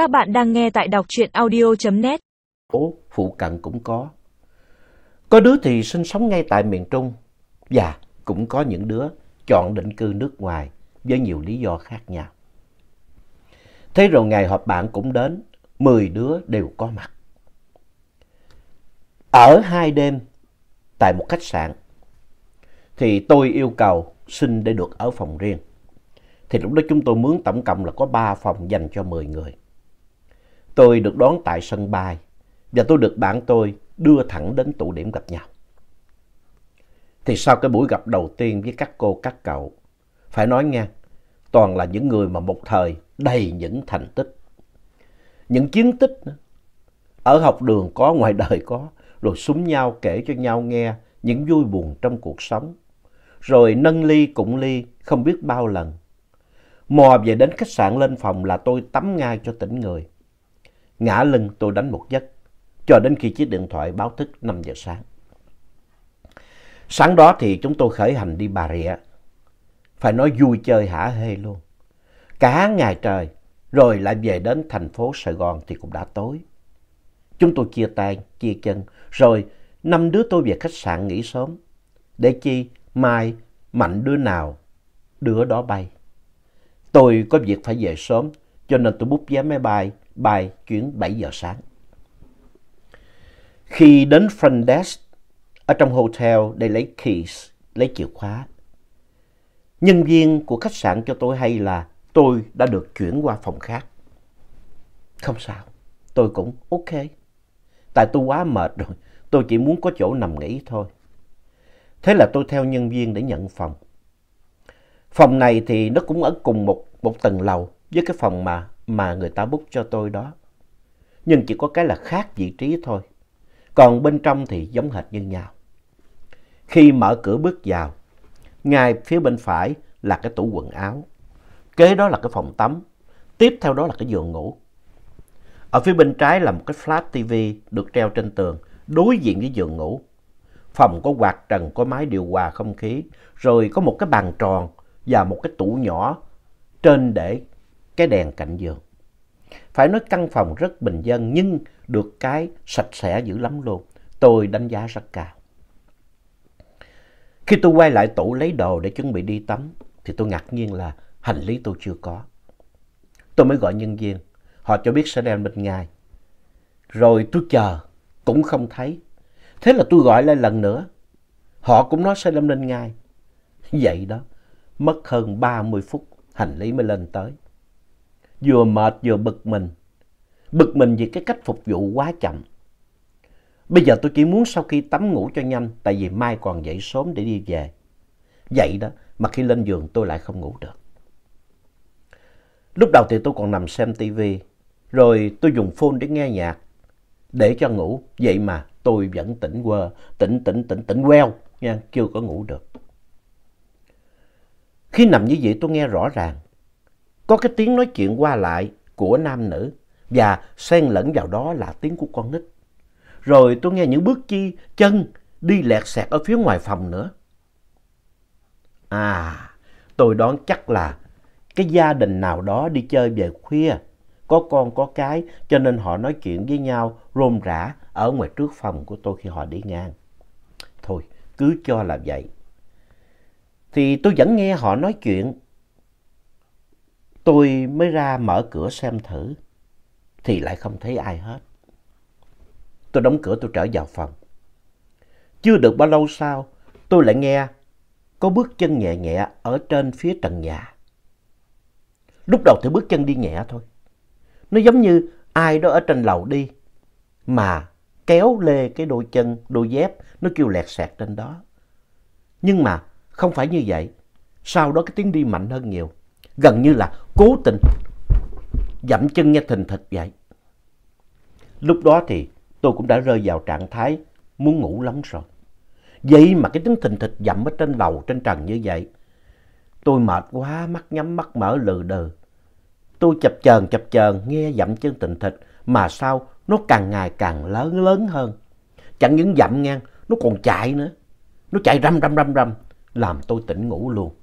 Các bạn đang nghe tại đọc truyện audio.net. Ố, phụ cận cũng có. Có đứa thì sinh sống ngay tại miền Trung và cũng có những đứa chọn định cư nước ngoài với nhiều lý do khác nhau. Thế rồi ngày họp bạn cũng đến, 10 đứa đều có mặt. Ở hai đêm tại một khách sạn thì tôi yêu cầu xin để được ở phòng riêng. Thì lúc đó chúng tôi mướn tổng cộng là có 3 phòng dành cho 10 người. Tôi được đón tại sân bay và tôi được bạn tôi đưa thẳng đến tụ điểm gặp nhau. Thì sau cái buổi gặp đầu tiên với các cô các cậu, phải nói nghe, toàn là những người mà một thời đầy những thành tích. Những chiến tích ở học đường có, ngoài đời có, rồi súng nhau kể cho nhau nghe những vui buồn trong cuộc sống. Rồi nâng ly cũng ly, không biết bao lần. Mò về đến khách sạn lên phòng là tôi tắm ngay cho tỉnh người. Ngã lưng tôi đánh một giấc, cho đến khi chiếc điện thoại báo thức 5 giờ sáng. Sáng đó thì chúng tôi khởi hành đi Bà Rịa. Phải nói vui chơi hả hê luôn. Cả ngày trời, rồi lại về đến thành phố Sài Gòn thì cũng đã tối. Chúng tôi chia tay, chia chân, rồi năm đứa tôi về khách sạn nghỉ sớm. Để chi mai mạnh đứa nào, đứa đó bay. Tôi có việc phải về sớm, cho nên tôi bút vé máy bay, bay chuyến 7 giờ sáng. Khi đến front desk, ở trong hotel để lấy keys, lấy chìa khóa, nhân viên của khách sạn cho tôi hay là tôi đã được chuyển qua phòng khác. Không sao, tôi cũng ok. Tại tôi quá mệt rồi, tôi chỉ muốn có chỗ nằm nghỉ thôi. Thế là tôi theo nhân viên để nhận phòng. Phòng này thì nó cũng ở cùng một, một tầng lầu với cái phòng mà, mà người ta book cho tôi đó. Nhưng chỉ có cái là khác vị trí thôi. Còn bên trong thì giống hệt như nhau. Khi mở cửa bước vào, ngay phía bên phải là cái tủ quần áo. Kế đó là cái phòng tắm. Tiếp theo đó là cái giường ngủ. Ở phía bên trái là một cái flat TV được treo trên tường, đối diện với giường ngủ. Phòng có quạt trần, có máy điều hòa không khí, rồi có một cái bàn tròn và một cái tủ nhỏ trên để cái đèn cạnh giường. Phải nói căn phòng rất bình dân nhưng được cái sạch sẽ dữ lắm luôn. Tôi đánh giá rất cao. Khi tôi quay lại tủ lấy đồ để chuẩn bị đi tắm thì tôi ngạc nhiên là hành lý tôi chưa có. Tôi mới gọi nhân viên. Họ cho biết sẽ đem bên ngay. Rồi tôi chờ, cũng không thấy. Thế là tôi gọi lại lần nữa. Họ cũng nói sẽ đem lên ngay. Vậy đó, mất hơn 30 phút hành lý mới lên tới. Vừa mệt vừa bực mình. Bực mình vì cái cách phục vụ quá chậm. Bây giờ tôi chỉ muốn sau khi tắm ngủ cho nhanh, tại vì mai còn dậy sớm để đi về. Vậy đó, mà khi lên giường tôi lại không ngủ được. Lúc đầu thì tôi còn nằm xem tivi, rồi tôi dùng phone để nghe nhạc, để cho ngủ. Vậy mà tôi vẫn tỉnh quơ, tỉnh tỉnh tỉnh tỉnh queo nha, chưa có ngủ được. Khi nằm như vậy tôi nghe rõ ràng, có cái tiếng nói chuyện qua lại của nam nữ và xen lẫn vào đó là tiếng của con nít. Rồi tôi nghe những bước chi chân đi lẹt xẹt ở phía ngoài phòng nữa. À, tôi đoán chắc là cái gia đình nào đó đi chơi về khuya, có con có cái cho nên họ nói chuyện với nhau rôm rã ở ngoài trước phòng của tôi khi họ đi ngang. Thôi, cứ cho là vậy. Thì tôi vẫn nghe họ nói chuyện. Tôi mới ra mở cửa xem thử, thì lại không thấy ai hết. Tôi đóng cửa tôi trở vào phòng. Chưa được bao lâu sau, tôi lại nghe có bước chân nhẹ nhẹ ở trên phía trần nhà. Lúc đầu thì bước chân đi nhẹ thôi. Nó giống như ai đó ở trên lầu đi mà kéo lê cái đôi chân, đôi dép, nó kêu lẹt xẹt trên đó. Nhưng mà không phải như vậy. Sau đó cái tiếng đi mạnh hơn nhiều. Gần như là cố tình dậm chân nghe thình thịch vậy. Lúc đó thì tôi cũng đã rơi vào trạng thái muốn ngủ lắm rồi. Vậy mà cái tiếng thình thịch dậm ở trên lầu, trên trần như vậy. Tôi mệt quá, mắt nhắm mắt mở lừ đừ. Tôi chập chờn chập chờn nghe dậm chân thình thịch mà sao nó càng ngày càng lớn lớn hơn. Chẳng những dậm ngang, nó còn chạy nữa. Nó chạy răm răm răm răm, làm tôi tỉnh ngủ luôn.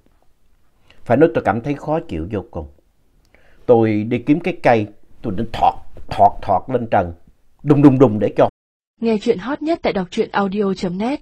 Phải nói tôi cảm thấy khó chịu vô cùng. Tôi đi kiếm cái cây tôi định thọt, thọt, thọt lên trần, đùng đùng đùng để cho Nghe chuyện hot nhất tại đọc truyện audio.net